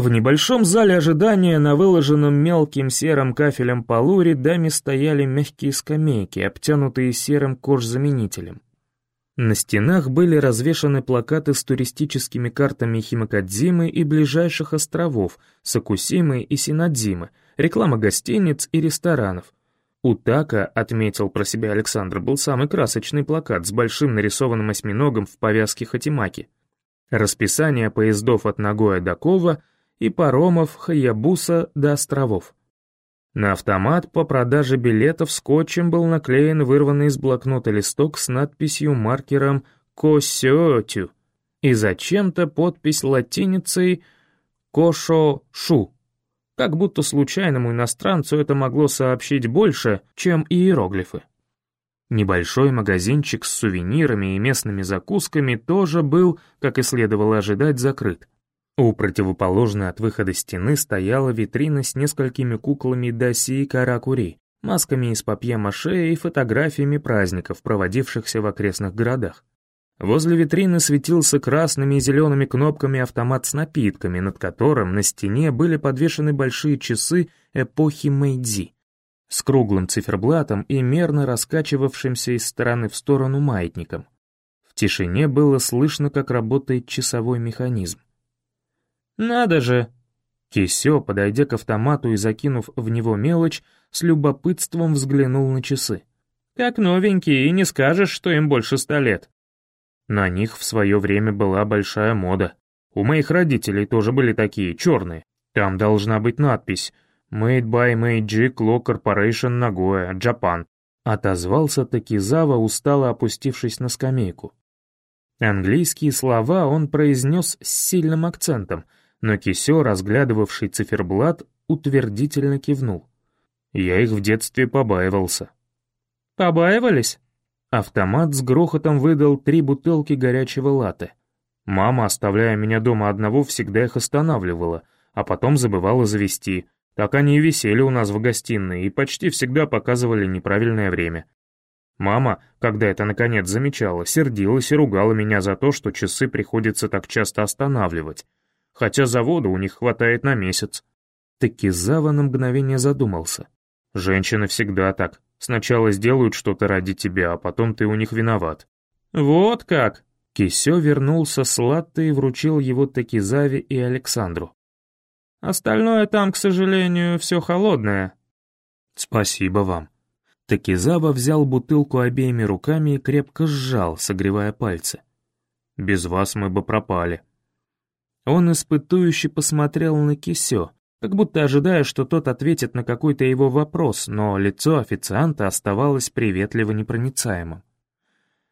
В небольшом зале ожидания на выложенном мелким серым кафелем полу рядами стояли мягкие скамейки, обтянутые серым кожзаменителем. На стенах были развешаны плакаты с туристическими картами Химакадзимы и ближайших островов, Сакусимы и Синадзимы, реклама гостиниц и ресторанов. У Така, отметил про себя Александр, был самый красочный плакат с большим нарисованным осьминогом в повязке хатимаки. Расписание поездов от Нагоя до Кова и паромов Хаябуса до островов. На автомат по продаже билетов скотчем был наклеен вырванный из блокнота листок с надписью маркером «Косётю» и зачем-то подпись латиницей «Кошо-шу». Как будто случайному иностранцу это могло сообщить больше, чем иероглифы. Небольшой магазинчик с сувенирами и местными закусками тоже был, как и следовало ожидать, закрыт. У противоположной от выхода стены стояла витрина с несколькими куклами Даси и Каракури, масками из папье-маше и фотографиями праздников, проводившихся в окрестных городах. Возле витрины светился красными и зелеными кнопками автомат с напитками, над которым на стене были подвешены большие часы эпохи Мэйдзи с круглым циферблатом и мерно раскачивавшимся из стороны в сторону маятником. В тишине было слышно, как работает часовой механизм. «Надо же!» Кисё, подойдя к автомату и закинув в него мелочь, с любопытством взглянул на часы. «Как новенькие, и не скажешь, что им больше ста лет». На них в свое время была большая мода. У моих родителей тоже были такие, черные. Там должна быть надпись «Made by Meiji Clock Corporation Nagoya, Japan», отозвался Такизава, устало опустившись на скамейку. Английские слова он произнес с сильным акцентом — но Кисё, разглядывавший циферблат, утвердительно кивнул. Я их в детстве побаивался. «Побаивались?» Автомат с грохотом выдал три бутылки горячего латте. Мама, оставляя меня дома одного, всегда их останавливала, а потом забывала завести. Так они и висели у нас в гостиной и почти всегда показывали неправильное время. Мама, когда это наконец замечала, сердилась и ругала меня за то, что часы приходится так часто останавливать, хотя завода у них хватает на месяц. Такизава на мгновение задумался. Женщины всегда так. Сначала сделают что-то ради тебя, а потом ты у них виноват. Вот как! Кисё вернулся с латте и вручил его Такизаве и Александру. Остальное там, к сожалению, все холодное. Спасибо вам. Такизава взял бутылку обеими руками и крепко сжал, согревая пальцы. Без вас мы бы пропали. Он испытующе посмотрел на Кисё, как будто ожидая, что тот ответит на какой-то его вопрос, но лицо официанта оставалось приветливо непроницаемым.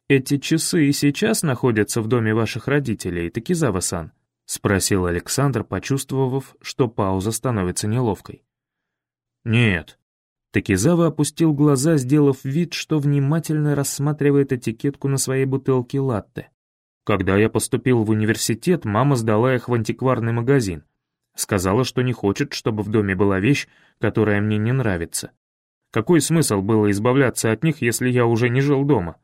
«Эти часы и сейчас находятся в доме ваших родителей, Такизава-сан?» — спросил Александр, почувствовав, что пауза становится неловкой. «Нет». Такизава опустил глаза, сделав вид, что внимательно рассматривает этикетку на своей бутылке латте. Когда я поступил в университет, мама сдала их в антикварный магазин. Сказала, что не хочет, чтобы в доме была вещь, которая мне не нравится. Какой смысл было избавляться от них, если я уже не жил дома?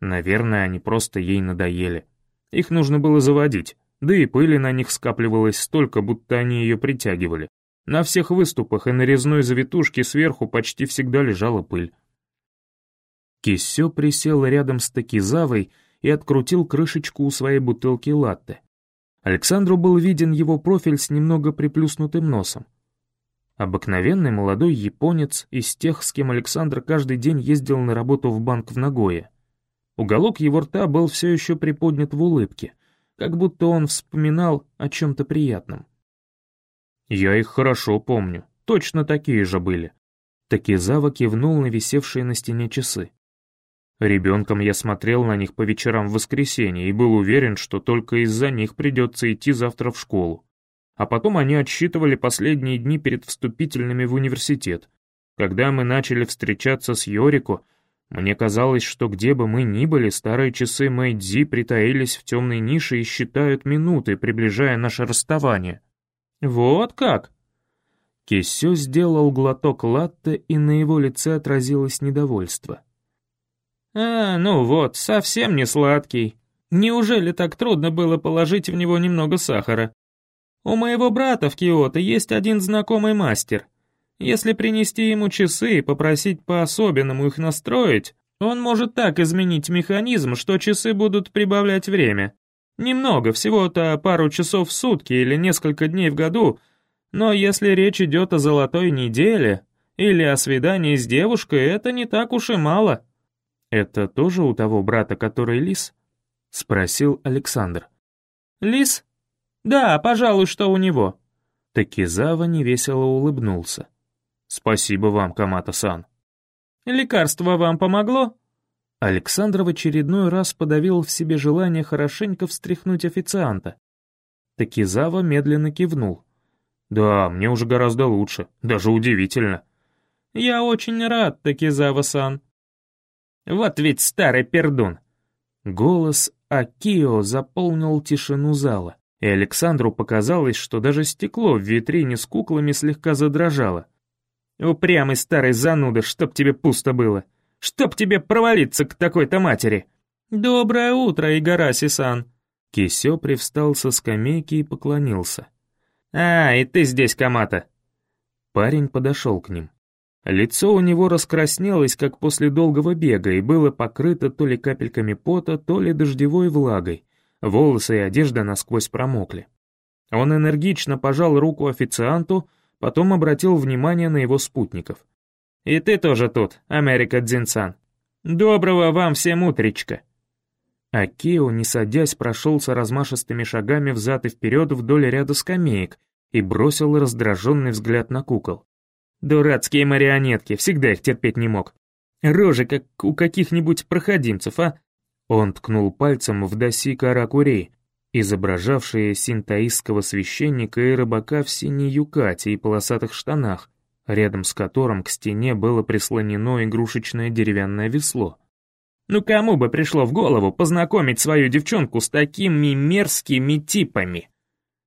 Наверное, они просто ей надоели. Их нужно было заводить, да и пыли на них скапливалось столько, будто они ее притягивали. На всех выступах и на резной завитушке сверху почти всегда лежала пыль. Кисё присел рядом с Такизавой и открутил крышечку у своей бутылки латте. Александру был виден его профиль с немного приплюснутым носом. Обыкновенный молодой японец из тех, с кем Александр каждый день ездил на работу в банк в Нагое. Уголок его рта был все еще приподнят в улыбке, как будто он вспоминал о чем-то приятном. «Я их хорошо помню, точно такие же были». Такизава кивнул на висевшие на стене часы. Ребенком я смотрел на них по вечерам в воскресенье и был уверен, что только из-за них придется идти завтра в школу. А потом они отсчитывали последние дни перед вступительными в университет. Когда мы начали встречаться с Йорико, мне казалось, что где бы мы ни были, старые часы Мэйдзи притаились в темной нише и считают минуты, приближая наше расставание. «Вот как?» Кисё сделал глоток латте, и на его лице отразилось недовольство. «А, ну вот, совсем не сладкий. Неужели так трудно было положить в него немного сахара?» «У моего брата в Киото есть один знакомый мастер. Если принести ему часы и попросить по-особенному их настроить, он может так изменить механизм, что часы будут прибавлять время. Немного, всего-то пару часов в сутки или несколько дней в году, но если речь идет о золотой неделе или о свидании с девушкой, это не так уж и мало. «Это тоже у того брата, который лис?» — спросил Александр. «Лис? Да, пожалуй, что у него». Такизава невесело улыбнулся. «Спасибо вам, Камата-сан». «Лекарство вам помогло?» Александр в очередной раз подавил в себе желание хорошенько встряхнуть официанта. Такизава медленно кивнул. «Да, мне уже гораздо лучше, даже удивительно». «Я очень рад, Такизава-сан». «Вот ведь старый пердун». Голос Акио заполнил тишину зала, и Александру показалось, что даже стекло в витрине с куклами слегка задрожало. «Упрямый старый зануда, чтоб тебе пусто было!» Чтоб тебе провалиться к такой-то матери!» «Доброе утро, Игараси-сан!» Кисё привстал со скамейки и поклонился. «А, и ты здесь, Камата!» Парень подошел к ним. Лицо у него раскраснелось, как после долгого бега, и было покрыто то ли капельками пота, то ли дождевой влагой. Волосы и одежда насквозь промокли. Он энергично пожал руку официанту, потом обратил внимание на его спутников. И ты тоже тут, Америка Дзинсан. Доброго вам всем утречка!» Акио, не садясь, прошелся размашистыми шагами взад и вперед вдоль ряда скамеек и бросил раздраженный взгляд на кукол. «Дурацкие марионетки, всегда их терпеть не мог. Рожи, как у каких-нибудь проходимцев, а?» Он ткнул пальцем в доси Каракурей, изображавшие синтаистского священника и рыбака в синей юкате и полосатых штанах, рядом с которым к стене было прислонено игрушечное деревянное весло. Ну кому бы пришло в голову познакомить свою девчонку с такими мерзкими типами?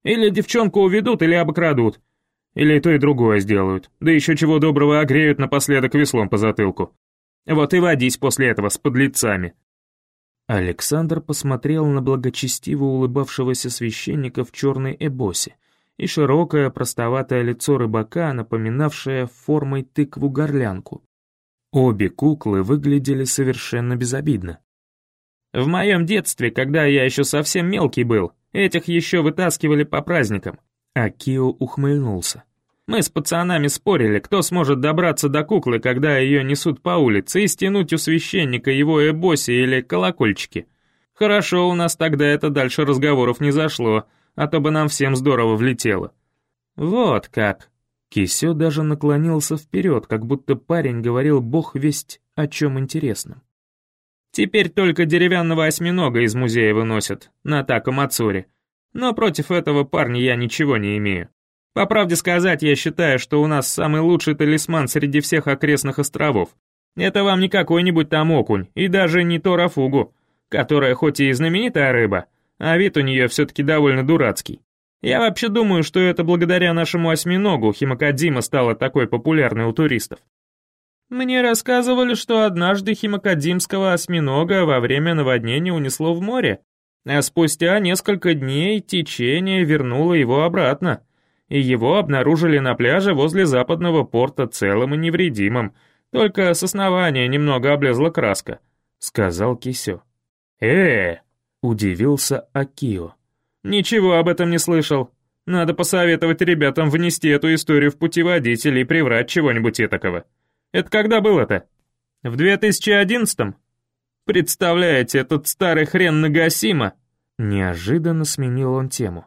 Или девчонку уведут, или обокрадут. Или то и другое сделают, да еще чего доброго огреют напоследок веслом по затылку. Вот и водись после этого с подлецами. Александр посмотрел на благочестиво улыбавшегося священника в черной эбосе, и широкое простоватое лицо рыбака, напоминавшее формой тыкву-горлянку. Обе куклы выглядели совершенно безобидно. «В моем детстве, когда я еще совсем мелкий был, этих еще вытаскивали по праздникам». Акио ухмыльнулся. «Мы с пацанами спорили, кто сможет добраться до куклы, когда ее несут по улице, и стянуть у священника его эбоси или колокольчики. Хорошо, у нас тогда это дальше разговоров не зашло, а то бы нам всем здорово влетело». «Вот как». Кисё даже наклонился вперед, как будто парень говорил бог весть о чем интересном. «Теперь только деревянного осьминога из музея выносят, на Тако Мацури. Но против этого парня я ничего не имею. По правде сказать, я считаю, что у нас самый лучший талисман среди всех окрестных островов. Это вам не какой-нибудь там окунь, и даже не торафугу, которая хоть и знаменитая рыба, а вид у нее все-таки довольно дурацкий. Я вообще думаю, что это благодаря нашему осьминогу Химакадзима стала такой популярной у туристов. Мне рассказывали, что однажды химакадзимского осьминога во время наводнения унесло в море, а спустя несколько дней течение вернуло его обратно, и его обнаружили на пляже возле западного порта целым и невредимым, только с основания немного облезла краска», — сказал Кисё. «Э, Удивился Акио. «Ничего об этом не слышал. Надо посоветовать ребятам внести эту историю в путеводитель и приврать чего-нибудь этакого. Это когда было-то? В 2011-м? Представляете, этот старый хрен Нагасима?» Неожиданно сменил он тему.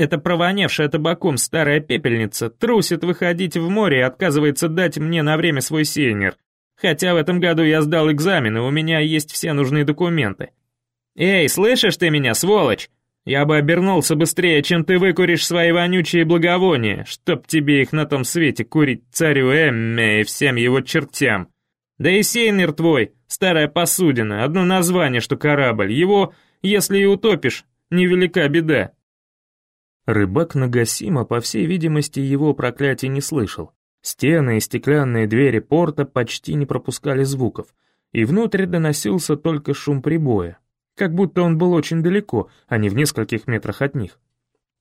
«Это провоневшая табаком старая пепельница трусит выходить в море и отказывается дать мне на время свой сейнер. Хотя в этом году я сдал экзамены, у меня есть все нужные документы. «Эй, слышишь ты меня, сволочь? Я бы обернулся быстрее, чем ты выкуришь свои вонючие благовония, чтоб тебе их на том свете курить царю Эмме и всем его чертям. Да и сейнер твой, старая посудина, одно название, что корабль, его, если и утопишь, невелика беда». Рыбак Нагасима, по всей видимости, его проклятие не слышал. Стены и стеклянные двери порта почти не пропускали звуков, и внутрь доносился только шум прибоя, как будто он был очень далеко, а не в нескольких метрах от них.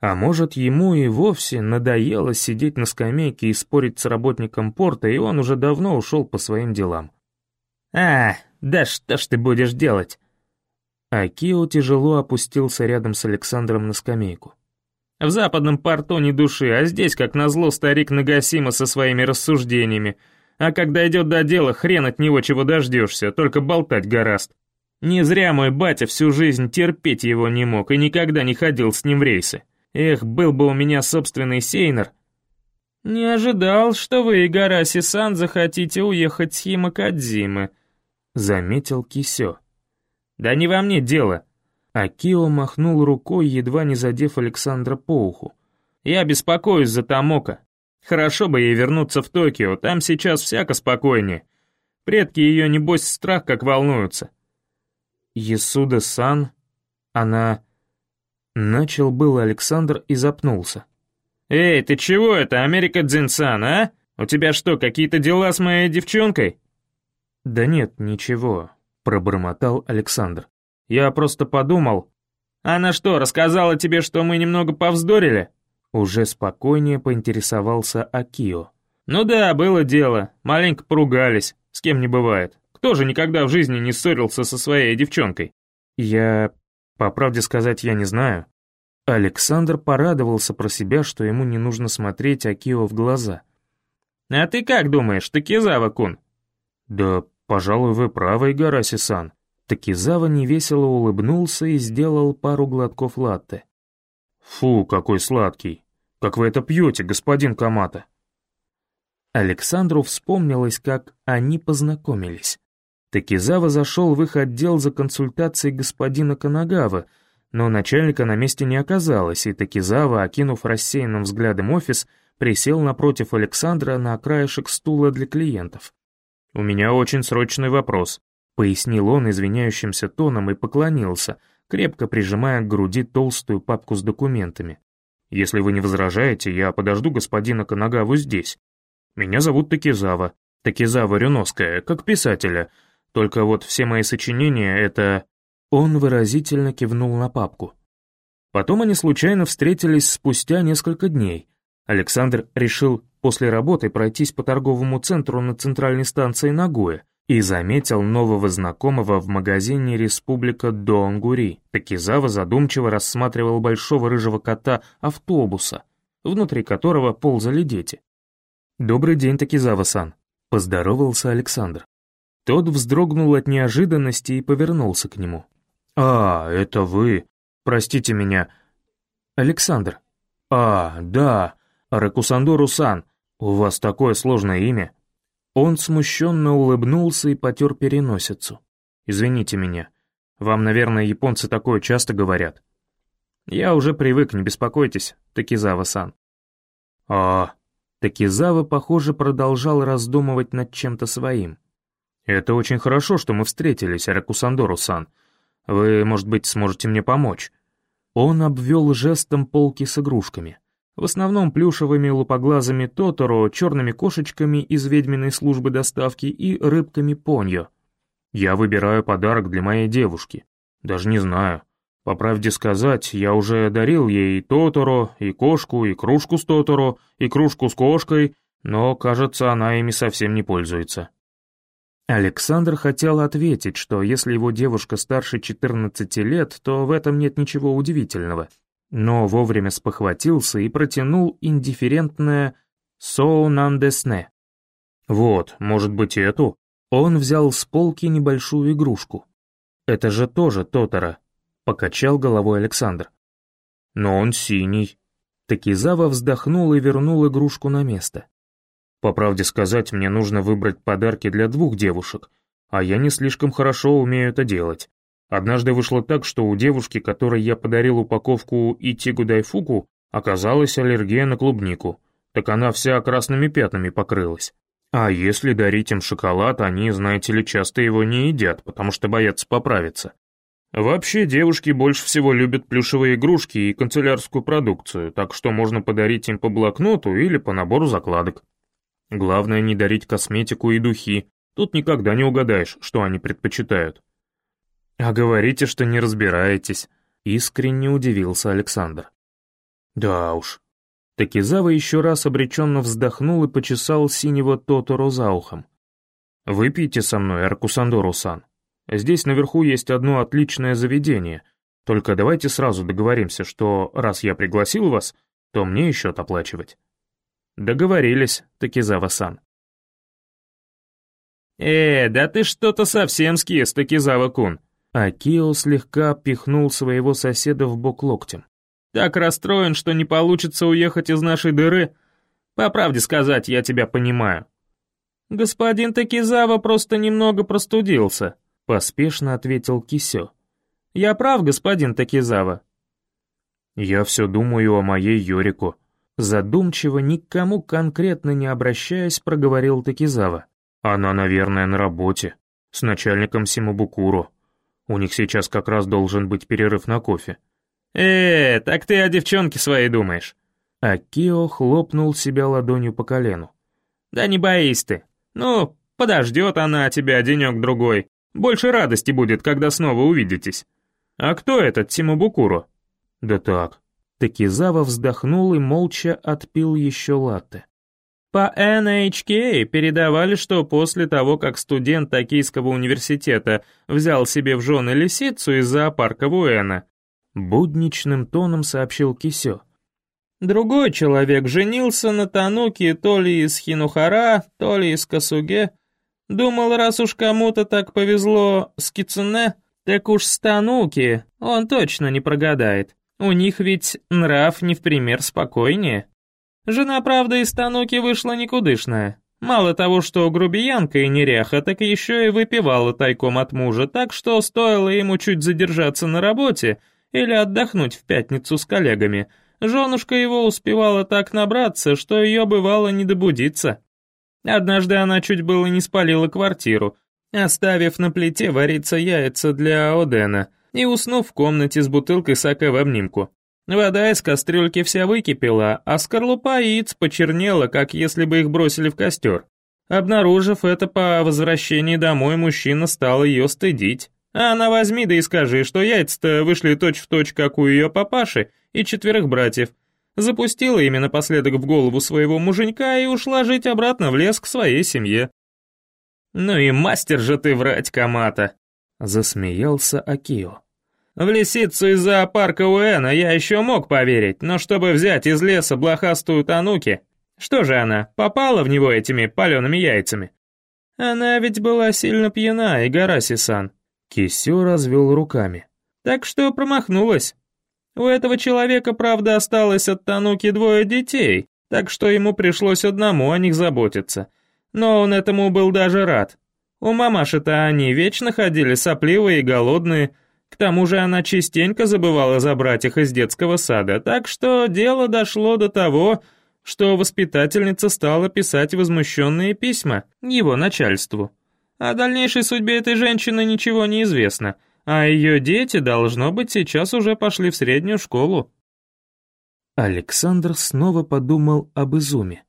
А может, ему и вовсе надоело сидеть на скамейке и спорить с работником порта, и он уже давно ушел по своим делам. «А, да что ж ты будешь делать?» Акио тяжело опустился рядом с Александром на скамейку. «В западном порту ни души, а здесь, как назло, старик Нагасима со своими рассуждениями. А когда идет до дела, хрен от него чего дождешься, только болтать гораст. Не зря мой батя всю жизнь терпеть его не мог и никогда не ходил с ним в рейсы. Эх, был бы у меня собственный сейнер. Не ожидал, что вы, Игараси-сан, захотите уехать с Химакадзимы, заметил Кисё. Да не во мне дело. Акио махнул рукой, едва не задев Александра по уху. Я беспокоюсь за Тамока. Хорошо бы ей вернуться в Токио, там сейчас всяко спокойнее. Предки ее, небось, страх как волнуются. Ясуда-сан, она... Начал был Александр и запнулся. «Эй, ты чего это, Америка Дзинсан, а? У тебя что, какие-то дела с моей девчонкой?» «Да нет, ничего», — пробормотал Александр. «Я просто подумал...» «Она что, рассказала тебе, что мы немного повздорили?» Уже спокойнее поинтересовался Акио. «Ну да, было дело. Маленько поругались. С кем не бывает. Кто же никогда в жизни не ссорился со своей девчонкой?» «Я... по правде сказать, я не знаю». Александр порадовался про себя, что ему не нужно смотреть Акио в глаза. «А ты как думаешь, Такизава-кун?» «Да, пожалуй, вы правы, Игараси-сан». Такизава невесело улыбнулся и сделал пару глотков латте. «Фу, какой сладкий! Как вы это пьете, господин Камата?» Александру вспомнилось, как они познакомились. Такизава зашел в их отдел за консультацией господина Канагава, но начальника на месте не оказалось, и Такизава, окинув рассеянным взглядом офис, присел напротив Александра на краешек стула для клиентов. «У меня очень срочный вопрос», — пояснил он извиняющимся тоном и поклонился, крепко прижимая к груди толстую папку с документами. «Если вы не возражаете, я подожду господина Канагаву здесь. Меня зовут Такизава, Такизава Рюновская, как писателя, только вот все мои сочинения — это...» Он выразительно кивнул на папку. Потом они случайно встретились спустя несколько дней. Александр решил после работы пройтись по торговому центру на центральной станции Нагуя, и заметил нового знакомого в магазине «Республика Донгури». Такизава задумчиво рассматривал большого рыжего кота автобуса, внутри которого ползали дети. «Добрый день, Такизава-сан», — поздоровался Александр. Тот вздрогнул от неожиданности и повернулся к нему. «А, это вы. Простите меня. Александр». «А, да, Ракусандору-сан. У вас такое сложное имя». Он смущенно улыбнулся и потер переносицу. «Извините меня. Вам, наверное, японцы такое часто говорят». «Я уже привык, не беспокойтесь, Такизава-сан». «А...» Такизава, похоже, продолжал раздумывать над чем-то своим. «Это очень хорошо, что мы встретились, Аракусандору-сан. Вы, может быть, сможете мне помочь?» Он обвел жестом полки с игрушками в основном плюшевыми лупоглазыми Тоторо, черными кошечками из ведьминой службы доставки и рыбками Поньо. Я выбираю подарок для моей девушки. Даже не знаю. По правде сказать, я уже дарил ей и Тоторо, и кошку, и кружку с Тоторо, и кружку с кошкой, но, кажется, она ими совсем не пользуется. Александр хотел ответить, что если его девушка старше 14 лет, то в этом нет ничего удивительного но вовремя спохватился и протянул индифферентное «Соу нандесне». «Вот, может быть, эту?» Он взял с полки небольшую игрушку. «Это же тоже Тотора», — покачал головой Александр. «Но он синий». Такизава вздохнул и вернул игрушку на место. «По правде сказать, мне нужно выбрать подарки для двух девушек, а я не слишком хорошо умею это делать. Однажды вышло так, что у девушки, которой я подарил упаковку Итигу Дайфуку, оказалась аллергия на клубнику. Так она вся красными пятнами покрылась. А если дарить им шоколад, они, знаете ли, часто его не едят, потому что боятся поправиться. Вообще, девушки больше всего любят плюшевые игрушки и канцелярскую продукцию, так что можно подарить им по блокноту или по набору закладок. Главное не дарить косметику и духи, тут никогда не угадаешь, что они предпочитают. «А говорите, что не разбираетесь», — искренне удивился Александр. Да уж. Такизава еще раз обреченно вздохнул и почесал синего Тоторо за ухом. «Выпейте со мной, Аркусандору-сан. Здесь наверху есть одно отличное заведение. Только давайте сразу договоримся, что раз я пригласил вас, то мне счет оплачивать». «Договорились, Такизава-сан». «Э, да ты что-то совсем скис, Такизава-кун!» Акио слегка пихнул своего соседа в бок локтем. «Так расстроен, что не получится уехать из нашей дыры. По правде сказать, я тебя понимаю». «Господин Такизава просто немного простудился», — поспешно ответил Кисё. «Я прав, господин Такизава?» «Я все думаю о моей Йорику», Задумчиво, никому конкретно не обращаясь, проговорил Такизава. «Она, наверное, на работе. С начальником Симабукуро. У них сейчас как раз должен быть перерыв на кофе». «Э, так ты о девчонке своей думаешь?» Акио хлопнул себя ладонью по колену. «Да не боись ты. Ну, подождет она тебя денек-другой. Больше радости будет, когда снова увидитесь. А кто этот Симабукуро?» «Да так, Такизава вздохнул и молча отпил еще латте. По NHK передавали, что после того, как студент Токийского университета взял себе в жены лисицу из зоопарка Вуэна, будничным тоном сообщил Кисё. Другой человек женился на Тануке то ли из Хинухара, то ли из Касуге. Думал, раз уж кому-то так повезло с Кицуне, так уж с Тануки он точно не прогадает. У них ведь нрав не в пример спокойнее. Жена, правда, из Тануки вышла никудышная. Мало того, что грубиянка и неряха, так еще и выпивала тайком от мужа, так что стоило ему чуть задержаться на работе или отдохнуть в пятницу с коллегами. Женушка его успевала так набраться, что ее бывало не добудиться. Однажды она чуть было не спалила квартиру, оставив на плите вариться яйца для Одена — и уснув в комнате с бутылкой саке в обнимку. Вода из кастрюльки вся выкипела, а скорлупа яиц почернела, как если бы их бросили в костер. Обнаружив это по возвращении домой, мужчина стал ее стыдить. А она возьми да и скажи, что яйца-то вышли точь-в-точь, точь, как у ее папаши и четверых братьев. Запустила ими напоследок в голову своего муженька и ушла жить обратно в лес к своей семье. «Ну и мастер же ты врать, Камата!» Засмеялся Акио. В лисицу из зоопарка Уэна я еще мог поверить, но чтобы взять из леса блохастую Тануки, что же она, попала в него этими палеными яйцами? Она ведь была сильно пьяна, Игараси-сан. Кисю развел руками. Так что промахнулась. У этого человека, правда, осталось от Тануки двое детей, так что ему пришлось одному о них заботиться. Но он этому был даже рад. У мамаши-то они вечно ходили сопливые и голодные, к тому же она частенько забывала забрать их из детского сада, так что дело дошло до того, что воспитательница стала писать возмущенные письма его начальству. О дальнейшей судьбе этой женщины ничего не известно, а ее дети, должно быть, сейчас уже пошли в среднюю школу. Александр снова подумал об Изуме.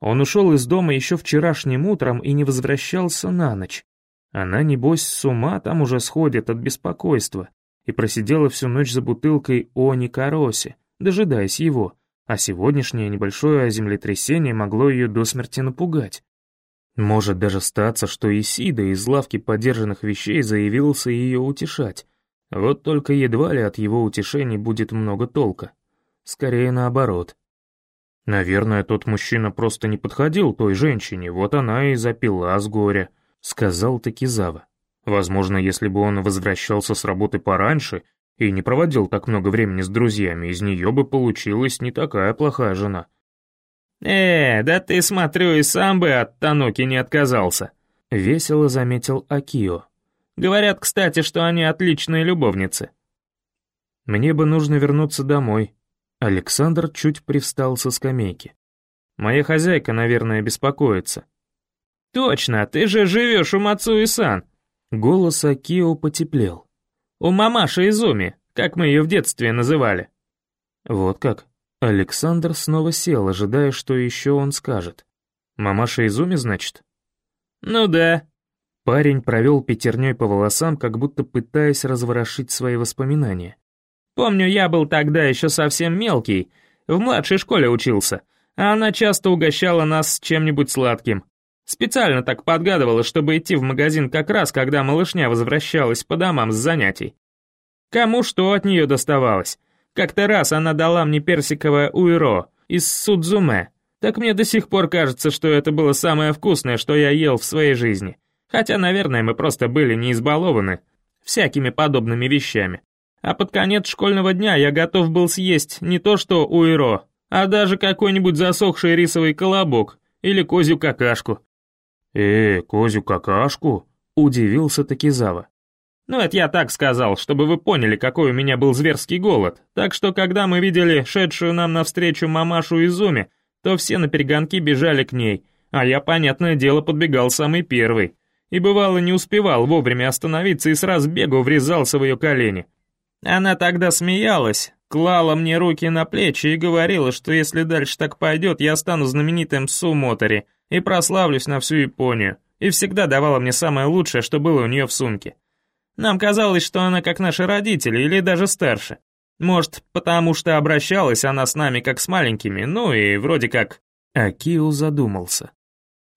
Он ушел из дома еще вчерашним утром и не возвращался на ночь. Она, небось, с ума там уже сходит от беспокойства и просидела всю ночь за бутылкой о Никаросе, дожидаясь его, а сегодняшнее небольшое землетрясение могло ее до смерти напугать. Может даже статься, что Исида из лавки подержанных вещей заявился ее утешать. Вот только едва ли от его утешений будет много толка. Скорее наоборот. Наверное, тот мужчина просто не подходил той женщине, вот она и запила с горя, сказал Такизава. Возможно, если бы он возвращался с работы пораньше и не проводил так много времени с друзьями, из нее бы получилась не такая плохая жена. «Э, да ты, смотрю, и сам бы от Таноки не отказался», — весело заметил Акио. «Говорят, кстати, что они отличные любовницы». «Мне бы нужно вернуться домой», Александр чуть привстал со скамейки. «Моя хозяйка, наверное, беспокоится». «Точно, ты же живешь у Мацуи-сан!» Голос Акио потеплел. «У мамаши Изуми, как мы ее в детстве называли». «Вот как?» Александр снова сел, ожидая, что еще он скажет. «Мамаша Изуми, значит?» «Ну да». Парень провел пятерней по волосам, как будто пытаясь разворошить свои воспоминания. Помню, я был тогда еще совсем мелкий. В младшей школе учился, а она часто угощала нас чем-нибудь сладким. Специально так подгадывала, чтобы идти в магазин как раз, когда малышня возвращалась по домам с занятий. Кому что от нее доставалось. Как-то раз она дала мне персиковое уиро из Судзуме. Так мне до сих пор кажется, что это было самое вкусное, что я ел в своей жизни. Хотя, наверное, мы просто были не избалованы всякими подобными вещами. А под конец школьного дня я готов был съесть не то что уиро, а даже какой-нибудь засохший рисовый колобок или козью какашку. «Э, козью какашку?» — удивился Такизава. «Ну, это я так сказал, чтобы вы поняли, какой у меня был зверский голод. Так что, когда мы видели шедшую нам навстречу мамашу Изуми, то все на перегонки бежали к ней, а я, понятное дело, подбегал самый первый. И бывало не успевал вовремя остановиться и с разбегу врезался в ее колени. Она тогда смеялась, клала мне руки на плечи и говорила, что если дальше так пойдет, я стану знаменитым сумотори и прославлюсь на всю Японию, и всегда давала мне самое лучшее, что было у нее в сумке. Нам казалось, что она как наши родители или даже старше. Может, потому что обращалась она с нами как с маленькими, ну и вроде как... Акио задумался.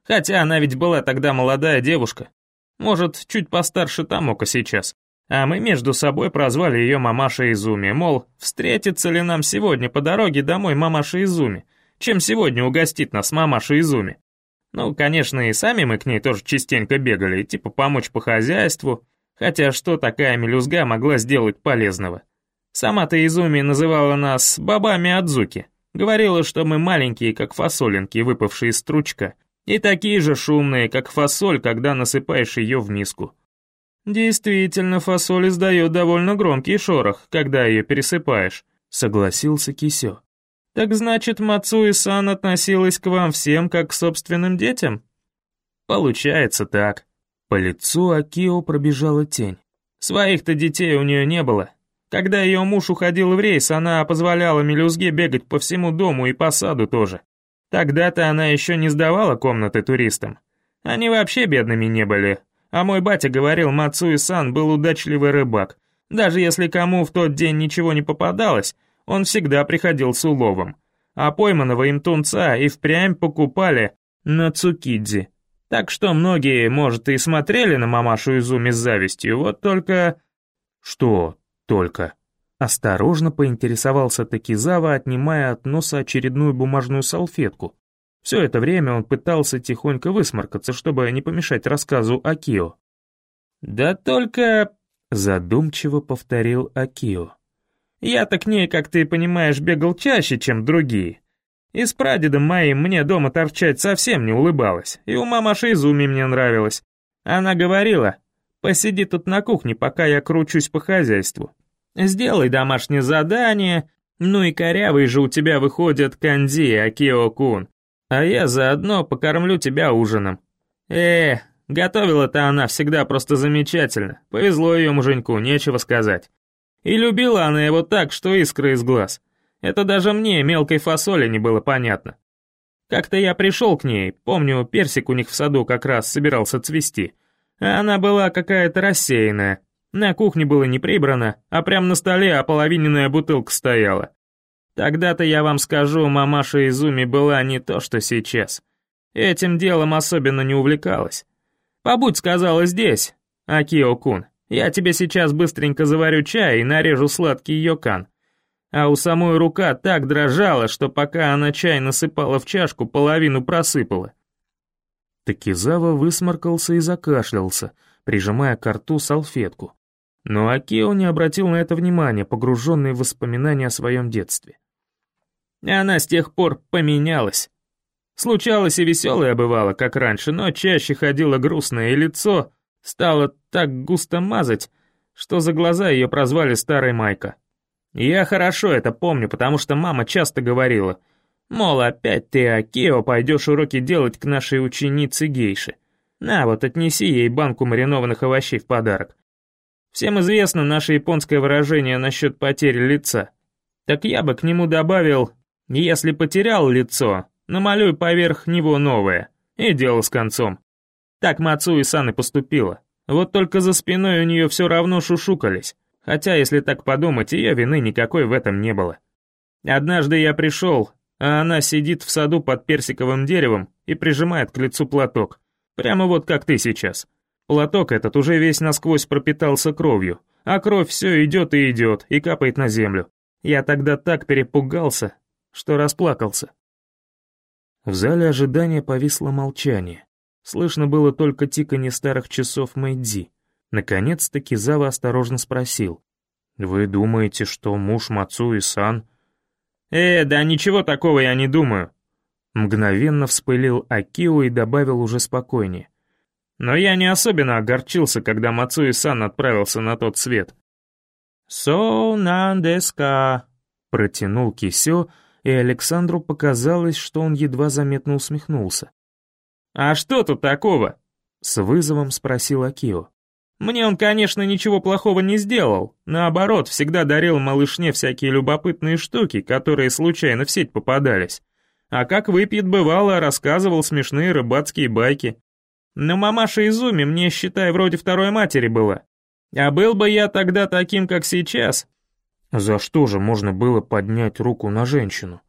Хотя она ведь была тогда молодая девушка. Может, чуть постарше Тамока сейчас. А мы между собой прозвали ее мамаша Изуми, мол, встретится ли нам сегодня по дороге домой мамаша Изуми, чем сегодня угостит нас мамаша Изуми. Ну, конечно, и сами мы к ней тоже частенько бегали, типа помочь по хозяйству, хотя что такая мелюзга могла сделать полезного? Сама-то Изуми называла нас бабами Адзуки, говорила, что мы маленькие, как фасолинки, выпавшие из стручка, и такие же шумные, как фасоль, когда насыпаешь ее в миску. «Действительно, фасоль издает довольно громкий шорох, когда ее пересыпаешь», — согласился Кисё. «Так значит, Мацуи-сан относилась к вам всем как к собственным детям?» «Получается так». По лицу Акио пробежала тень. «Своих-то детей у нее не было. Когда ее муж уходил в рейс, она позволяла мелюзге бегать по всему дому и по саду тоже. Тогда-то она еще не сдавала комнаты туристам. Они вообще бедными не были, а мой батя говорил, Мацуи-сан был удачливый рыбак. Даже если кому в тот день ничего не попадалось, он всегда приходил с уловом. А пойманного им тунца и впрямь покупали на Цукидзи. Так что многие, может, и смотрели на мамашу Изуми с завистью, вот только... Что только? Осторожно поинтересовался Такизава, отнимая от носа очередную бумажную салфетку, все это время он пытался тихонько высморкаться, чтобы не помешать рассказу Акио. «Да только...» — задумчиво повторил Акио. «Я-то к ней, как ты понимаешь, бегал чаще, чем другие. И с прадедом моим мне дома торчать совсем не улыбалось, и у мамаши Изуми мне нравилось. Она говорила, посиди тут на кухне, пока я кручусь по хозяйству. Сделай домашнее задание, ну и корявый же у тебя выходит канди, Акио-кун. А я заодно покормлю тебя ужином. Э, готовила-то она всегда просто замечательно. Повезло ее муженьку, нечего сказать. И любила она его так, что искры из глаз. Это даже мне, мелкой фасоли, не было понятно. Как-то я пришел к ней, помню, персик у них в саду как раз собирался цвести. А она была какая-то рассеянная. На кухне было не прибрано, а прямо на столе ополовиненная бутылка стояла. Тогда-то я вам скажу, мамаша Изуми была не то, что сейчас. Этим делом особенно не увлекалась. Побудь, сказала, здесь, Акио-кун. Я тебе сейчас быстренько заварю чай и нарежу сладкий йокан. А у самой рука так дрожала, что пока она чай насыпала в чашку, половину просыпала. Такизава высморкался и закашлялся, прижимая к рту салфетку. Но Акио не обратил на это внимания, погруженный в воспоминания о своем детстве. Она с тех пор поменялась. Случалось и веселое бывало, как раньше, но чаще ходила грустное, и лицо стало так густо мазать, что за глаза ее прозвали Старой Майка. Я хорошо это помню, потому что мама часто говорила, мол, опять ты, Акио, пойдешь уроки делать к нашей ученице гейше. На, вот отнеси ей банку маринованных овощей в подарок. Всем известно наше японское выражение насчет потери лица. Так я бы к нему добавил «если потерял лицо, намалюй поверх него новое». И дело с концом. Так Мацуи-сан и поступила. Вот только за спиной у нее все равно шушукались. Хотя, если так подумать, ее вины никакой в этом не было. Однажды я пришел, а она сидит в саду под персиковым деревом и прижимает к лицу платок. Прямо вот как ты сейчас. Платок этот уже весь насквозь пропитался кровью, а кровь все идет и идет, и капает на землю. Я тогда так перепугался, что расплакался. В зале ожидания повисло молчание. Слышно было только тиканье старых часов Мэйдзи. Наконец-таки Зава осторожно спросил. «Вы думаете, что муж Мацу и Сан...» «Э, да ничего такого я не думаю». Мгновенно вспылил Акио и добавил уже спокойнее. «Но я не особенно огорчился, когда Мацу и Сан отправился на тот свет». «Со нандеска», — протянул Кисё, и Александру показалось, что он едва заметно усмехнулся. «А что тут такого?» — с вызовом спросил Акио. «Мне он, конечно, ничего плохого не сделал. Наоборот, всегда дарил малышне всякие любопытные штуки, которые случайно в сеть попадались. А как выпьет бывало, рассказывал смешные рыбацкие байки. Но мамаша Изуми мне, считай, вроде второй матери была. А был бы я тогда таким, как сейчас...» За что же можно было поднять руку на женщину?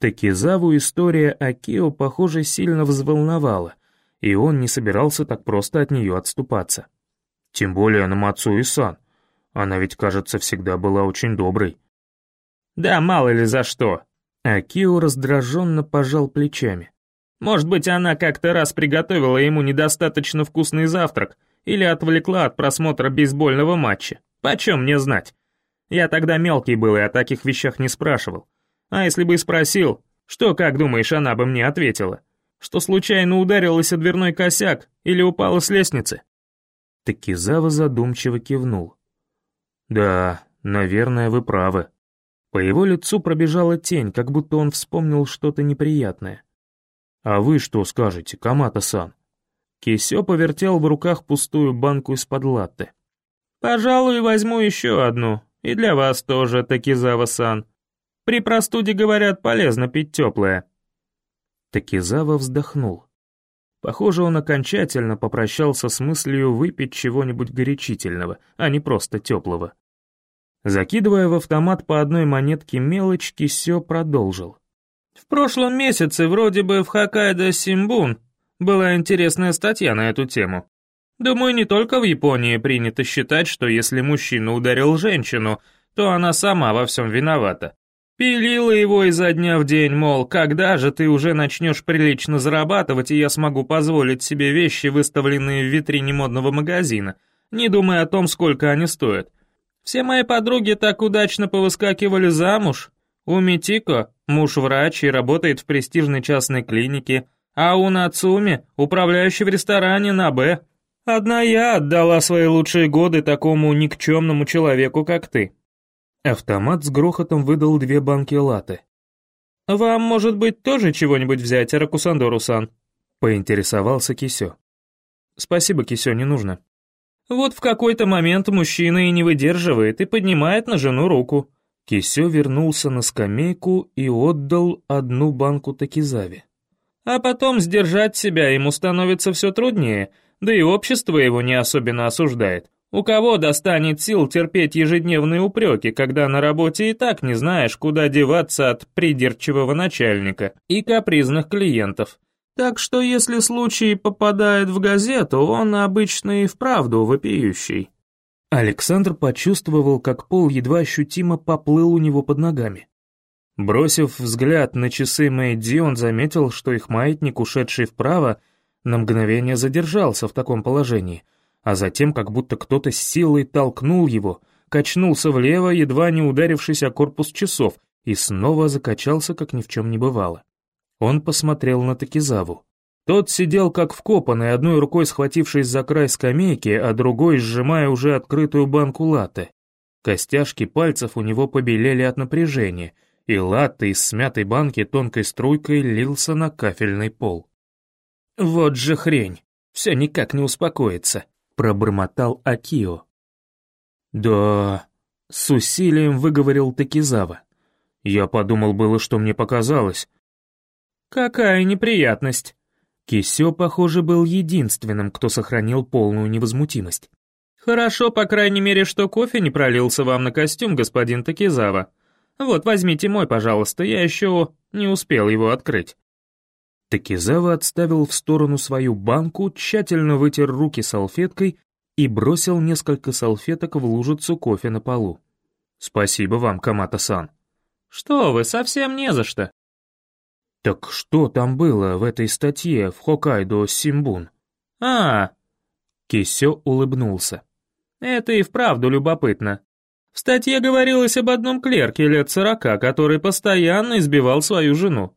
Такизаву история Акио, похоже, сильно взволновала, и он не собирался так просто от нее отступаться. Тем более на Мацу и Сан. Она ведь, кажется, всегда была очень доброй. «Да мало ли за что!» Акио раздраженно пожал плечами. «Может быть, она как-то раз приготовила ему недостаточно вкусный завтрак или отвлекла от просмотра бейсбольного матча. Почем мне знать? Я тогда мелкий был и о таких вещах не спрашивал. А если бы и спросил, что, как думаешь, она бы мне ответила? Что случайно ударилась о дверной косяк или упала с лестницы?» Такизава задумчиво кивнул. «Да, наверное, вы правы». По его лицу пробежала тень, как будто он вспомнил что-то неприятное. «А вы что скажете, Камата-сан?» Кисё повертел в руках пустую банку из-под латте. «Пожалуй, возьму еще одну. И для вас тоже, Такизава-сан. При простуде, говорят, полезно пить теплое». Такизава вздохнул. Похоже, он окончательно попрощался с мыслью выпить чего-нибудь горячительного, а не просто теплого. Закидывая в автомат по одной монетке мелочь, Кисё продолжил. «В прошлом месяце вроде бы в Хоккайдо Симбун была интересная статья на эту тему. Думаю, не только в Японии принято считать, что если мужчина ударил женщину, то она сама во всем виновата. Пилила его изо дня в день, мол, когда же ты уже начнешь прилично зарабатывать, и я смогу позволить себе вещи, выставленные в витрине модного магазина, не думая о том, сколько они стоят. Все мои подруги так удачно повыскакивали замуж. У Митико муж врач и работает в престижной частной клинике, а у Нацуми управляющий в ресторане на Б. Одна я отдала свои лучшие годы такому никчемному человеку, как ты. Автомат с грохотом выдал две банки латы. «Вам, может быть, тоже чего-нибудь взять, Ракусандору-сан?» — поинтересовался Кисё. «Спасибо, Кисё, не нужно». Вот в какой-то момент мужчина и не выдерживает и поднимает на жену руку. Кисё вернулся на скамейку и отдал одну банку Такизаве. А потом сдержать себя ему становится все труднее, да и общество его не особенно осуждает. У кого достанет сил терпеть ежедневные упреки, когда на работе и так не знаешь, куда деваться от придирчивого начальника и капризных клиентов? Так что если случай попадает в газету, он обычно и вправду вопиющий. Александр почувствовал, как пол едва ощутимо поплыл у него под ногами. Бросив взгляд на часы Мэйди, он заметил, что их маятник, ушедший вправо, на мгновение задержался в таком положении — а затем как будто кто-то с силой толкнул его, качнулся влево, едва не ударившись о корпус часов, и снова закачался, как ни в чем не бывало. Он посмотрел на Такизаву. Тот сидел как вкопанный, одной рукой схватившись за край скамейки, а другой сжимая уже открытую банку латте. Костяшки пальцев у него побелели от напряжения, и латте из смятой банки тонкой струйкой лился на кафельный пол. «Вот же хрень! Все никак не успокоится!» Пробормотал Акио. «Да...» — с усилием выговорил Такизава. «Я подумал было, что мне показалось». «Какая неприятность!» Кисё, похоже, был единственным, кто сохранил полную невозмутимость. «Хорошо, по крайней мере, что кофе не пролился вам на костюм, господин Такизава. Вот возьмите мой, пожалуйста, я еще не успел его открыть». Такизава отставил в сторону свою банку, тщательно вытер руки салфеткой и бросил несколько салфеток в лужицу кофе на полу. «Спасибо вам, Камата-сан». «Что вы, совсем не за что». «Так что там было в этой статье в Хоккайдо Симбун?» «А...» Кисё улыбнулся. «Это и вправду любопытно. В статье говорилось об одном клерке лет сорока, который постоянно избивал свою жену.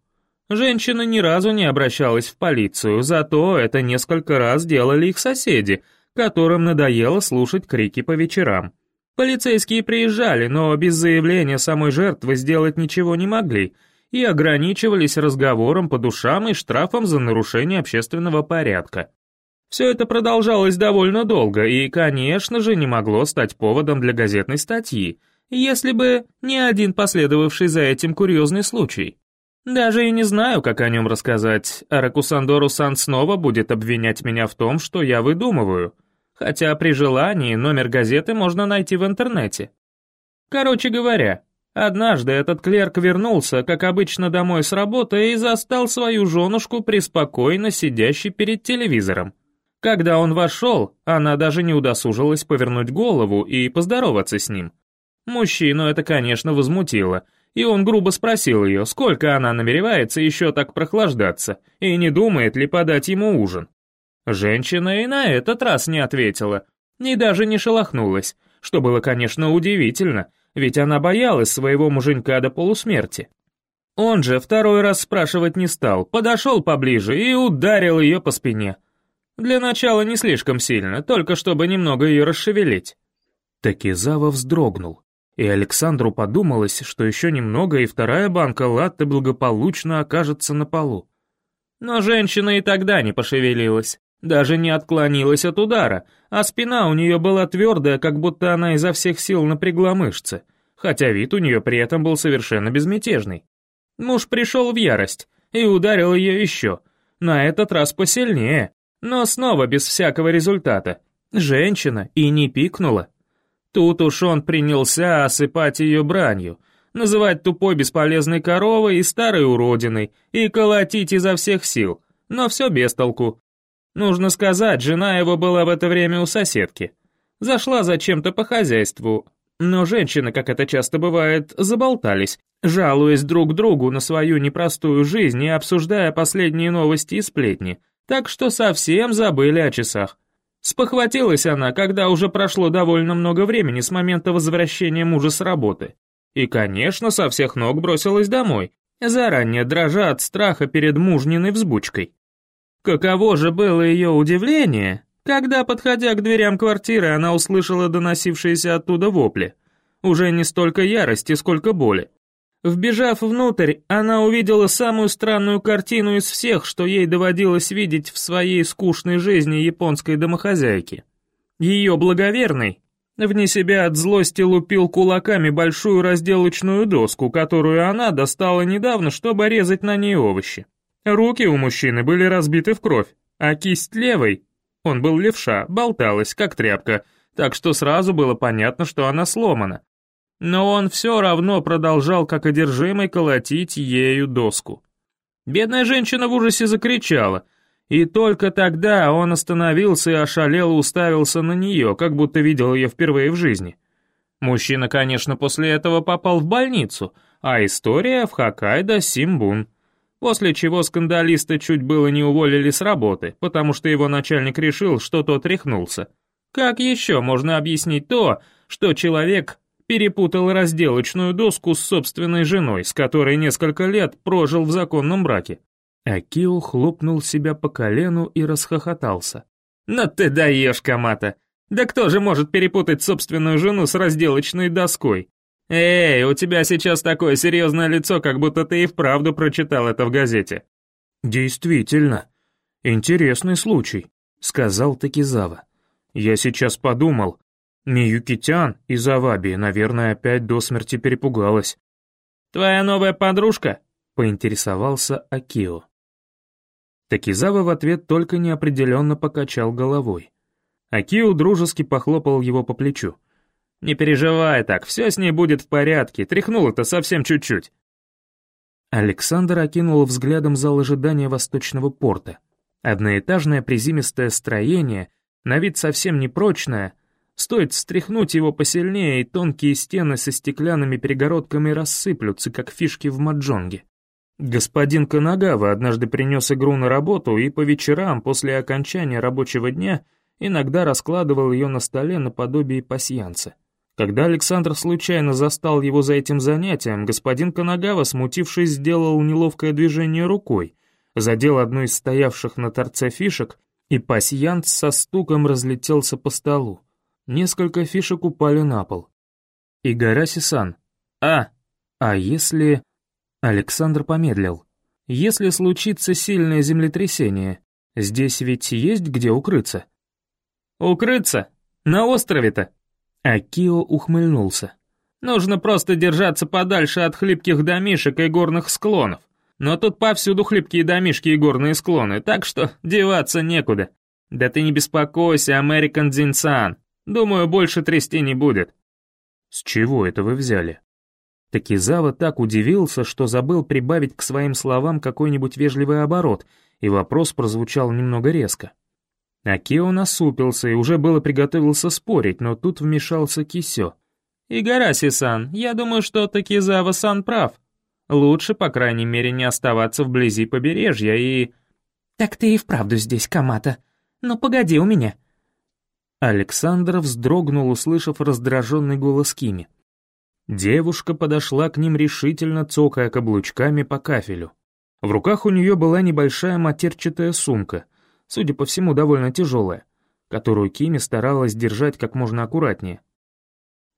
Женщина ни разу не обращалась в полицию, зато это несколько раз делали их соседи, которым надоело слушать крики по вечерам. Полицейские приезжали, но без заявления самой жертвы сделать ничего не могли и ограничивались разговором по душам и штрафом за нарушение общественного порядка. Все это продолжалось довольно долго и, конечно же, не могло стать поводом для газетной статьи, если бы не один последовавший за этим курьезный случай. Даже и не знаю, как о нем рассказать, а Ракусандору-сан снова будет обвинять меня в том, что я выдумываю, хотя при желании номер газеты можно найти в интернете. Короче говоря, однажды этот клерк вернулся, как обычно, домой с работы и застал свою женушку преспокойно сидящей перед телевизором. Когда он вошел, она даже не удосужилась повернуть голову и поздороваться с ним. Мужчину это, конечно, возмутило, и он грубо спросил ее, сколько она намеревается еще так прохлаждаться, и не думает ли подать ему ужин. Женщина и на этот раз не ответила, и даже не шелохнулась, что было, конечно, удивительно, ведь она боялась своего муженька до полусмерти. Он же второй раз спрашивать не стал, подошел поближе и ударил ее по спине. Для начала не слишком сильно, только чтобы немного ее расшевелить. Такизава вздрогнул, и Александру подумалось, что еще немного и вторая банка латте благополучно окажется на полу. Но женщина и тогда не пошевелилась, даже не отклонилась от удара, а спина у нее была твердая, как будто она изо всех сил напрягла мышцы, хотя вид у нее при этом был совершенно безмятежный. Муж пришел в ярость и ударил ее еще, на этот раз посильнее, но снова без всякого результата. Женщина и не пикнула. Тут уж он принялся осыпать ее бранью, называть тупой бесполезной коровой и старой уродиной, и колотить изо всех сил, но все без толку. Нужно сказать, жена его была в это время у соседки. Зашла зачем-то по хозяйству, но женщины, как это часто бывает, заболтались, жалуясь друг другу на свою непростую жизнь и обсуждая последние новости и сплетни – так что совсем забыли о часах. Спохватилась она, когда уже прошло довольно много времени с момента возвращения мужа с работы. И, конечно, со всех ног бросилась домой, заранее дрожа от страха перед мужниной взбучкой. Каково же было ее удивление, когда, подходя к дверям квартиры, она услышала доносившиеся оттуда вопли. Уже не столько ярости, сколько боли. Вбежав внутрь, она увидела самую странную картину из всех, что ей доводилось видеть в своей скучной жизни японской домохозяйки. Ее благоверный, вне себя от злости лупил кулаками большую разделочную доску, которую она достала недавно, чтобы резать на ней овощи. Руки у мужчины были разбиты в кровь, а кисть левой, он был левша, болталась, как тряпка, так что сразу было понятно, что она сломана но он все равно продолжал как одержимый колотить ею доску. Бедная женщина в ужасе закричала, и только тогда он остановился и ошалел уставился на нее, как будто видел ее впервые в жизни. Мужчина, конечно, после этого попал в больницу, а история в Хоккайдо Симбун. После чего скандалиста чуть было не уволили с работы, потому что его начальник решил, что тот рехнулся. Как еще можно объяснить то, что человек перепутал разделочную доску с собственной женой, с которой несколько лет прожил в законном браке. Акио хлопнул себя по колену и расхохотался. «Ну ты даешь, Камата! Да кто же может перепутать собственную жену с разделочной доской? Эй, у тебя сейчас такое серьезное лицо, как будто ты и вправду прочитал это в газете». «Действительно, интересный случай», — сказал Такизава. «Я сейчас подумал, Миюкитян из Аваби, наверное, опять до смерти перепугалась. «Твоя новая подружка?» — поинтересовался Акио. Такизава в ответ только неопределенно покачал головой. Акио дружески похлопал его по плечу. Не переживай так, все с ней будет в порядке, тряхнуло-то совсем чуть-чуть». Александр окинул взглядом зал ожидания Восточного порта. Одноэтажное приземистое строение, на вид совсем непрочное, стоит встряхнуть его посильнее, и тонкие стены со стеклянными перегородками рассыплются, как фишки в маджонге. Господин Канагава однажды принес игру на работу и по вечерам после окончания рабочего дня иногда раскладывал ее на столе наподобие пасьянца. Когда Александр случайно застал его за этим занятием, господин Канагава, смутившись, сделал неловкое движение рукой, задел одну из стоявших на торце фишек, и пасьянц со стуком разлетелся по столу. Несколько фишек упали на пол. «Игараси-сан». «А! А если...» Александр помедлил. «Если случится сильное землетрясение, здесь ведь есть где укрыться?» «Укрыться? На острове-то?» Акио ухмыльнулся. «Нужно просто держаться подальше от хлипких домишек и горных склонов. Но тут повсюду хлипкие домишки и горные склоны, так что деваться некуда. Да ты не беспокойся, American Дзинсан. Думаю, больше трясти не будет». «С чего это вы взяли?» Такизава так удивился, что забыл прибавить к своим словам какой-нибудь вежливый оборот, и вопрос прозвучал немного резко. Акио насупился и уже было приготовился спорить, но тут вмешался Кисё. «Игараси-сан, я думаю, что Такизава-сан прав. Лучше, по крайней мере, не оставаться вблизи побережья и...» «Так ты и вправду здесь, Камата. Ну погоди у меня». Александр вздрогнул, услышав раздраженный голос Кими. Девушка подошла к ним решительно, цокая каблучками по кафелю. В руках у нее была небольшая матерчатая сумка, судя по всему, довольно тяжелая, которую Кими старалась держать как можно аккуратнее.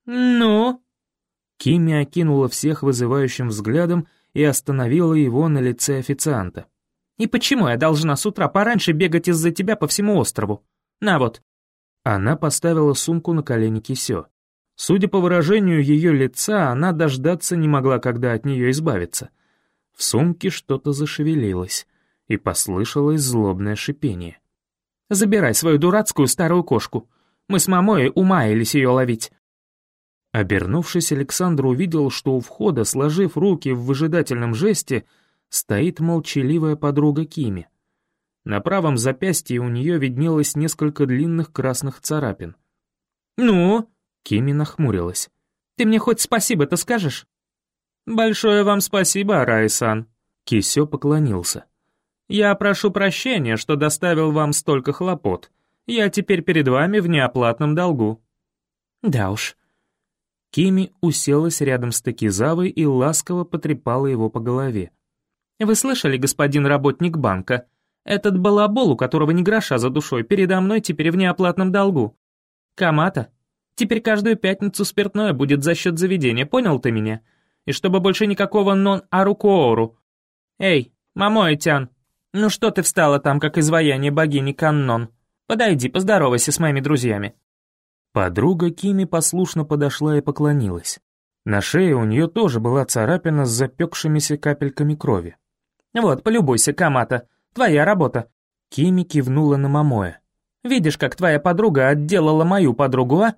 «Ну?» Кими окинула всех вызывающим взглядом и остановила его на лице официанта. «И почему я должна с утра пораньше бегать из-за тебя по всему острову? На вот!» Она поставила сумку на колени Кисё. Судя по выражению ее лица, она дождаться не могла, когда от нее избавиться. В сумке что-то зашевелилось и послышалось злобное шипение. «Забирай свою дурацкую старую кошку. Мы с мамой умаялись ее ловить». Обернувшись, Александр увидел, что у входа, сложив руки в выжидательном жесте, стоит молчаливая подруга Кими. На правом запястье у нее виднелось несколько длинных красных царапин. «Ну?» — Кими нахмурилась. «Ты мне хоть спасибо-то скажешь?» «Большое вам спасибо, Арай-сан», — Кисё поклонился. Я прошу прощения, что доставил вам столько хлопот. Я теперь перед вами в неоплатном долгу». «Да уж». Кими уселась рядом с Такизавой и ласково потрепала его по голове. «Вы слышали, господин работник банка? Этот балабол, у которого ни гроша за душой, передо мной теперь в неоплатном долгу. Камата, теперь каждую пятницу спиртное будет за счет заведения, понял ты меня? И чтобы больше никакого нон-арукоору. Эй, Мамоэтян, «Ну что ты встала там, как изваяние богини Каннон? Подойди, поздоровайся с моими друзьями». Подруга Кими послушно подошла и поклонилась. На шее у нее тоже была царапина с запекшимися капельками крови. «Вот, полюбуйся, Камата, твоя работа». Кими кивнула на Мамоя. «Видишь, как твоя подруга отделала мою подругу, а?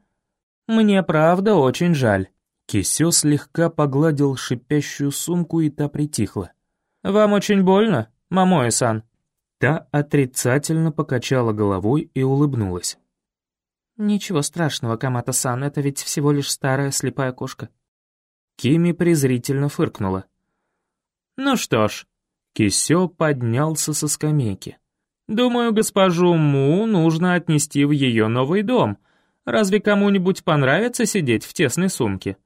Мне правда очень жаль». Кисё слегка погладил шипящую сумку, и та притихла. «Вам очень больно?» Мамоэ-сан». Та отрицательно покачала головой и улыбнулась. «Ничего страшного, Камата-сан, это ведь всего лишь старая слепая кошка». Кими презрительно фыркнула. «Ну что ж». Кисё поднялся со скамейки. «Думаю, госпожу Му нужно отнести в ее новый дом. Разве кому-нибудь понравится сидеть в тесной сумке?»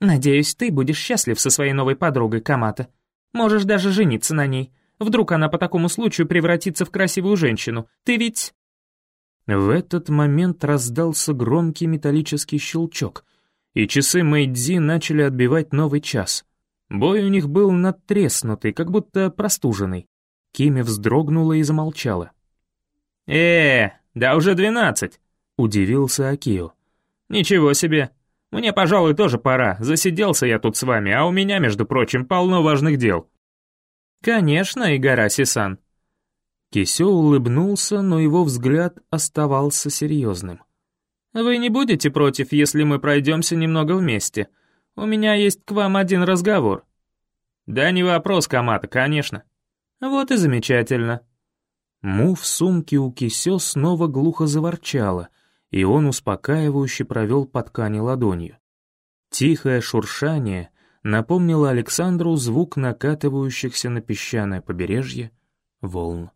«Надеюсь, ты будешь счастлив со своей новой подругой, Камата», Можешь даже жениться на ней. Вдруг она по такому случаю превратится в красивую женщину. Ты ведь...» В этот момент раздался громкий металлический щелчок, и часы Мэйдзи начали отбивать новый час. Бой у них был надтреснутый, как будто простуженный. Кими вздрогнула и замолчала. «Э, да уже двенадцать!» — удивился Акио. «Ничего себе! Мне, пожалуй, тоже пора. Засиделся я тут с вами, а у меня, между прочим, полно важных дел». «Конечно, Игараси-сан». Кисё улыбнулся, но его взгляд оставался серьезным. Вы не будете против, если мы пройдемся немного вместе? У меня есть к вам один разговор». «Да не вопрос, Камата, конечно». «Вот и замечательно». Му в сумке у Кисё снова глухо заворчала, и он успокаивающе провел по ткани ладонью. Тихое шуршание напомнило Александру звук накатывающихся на песчаное побережье волн.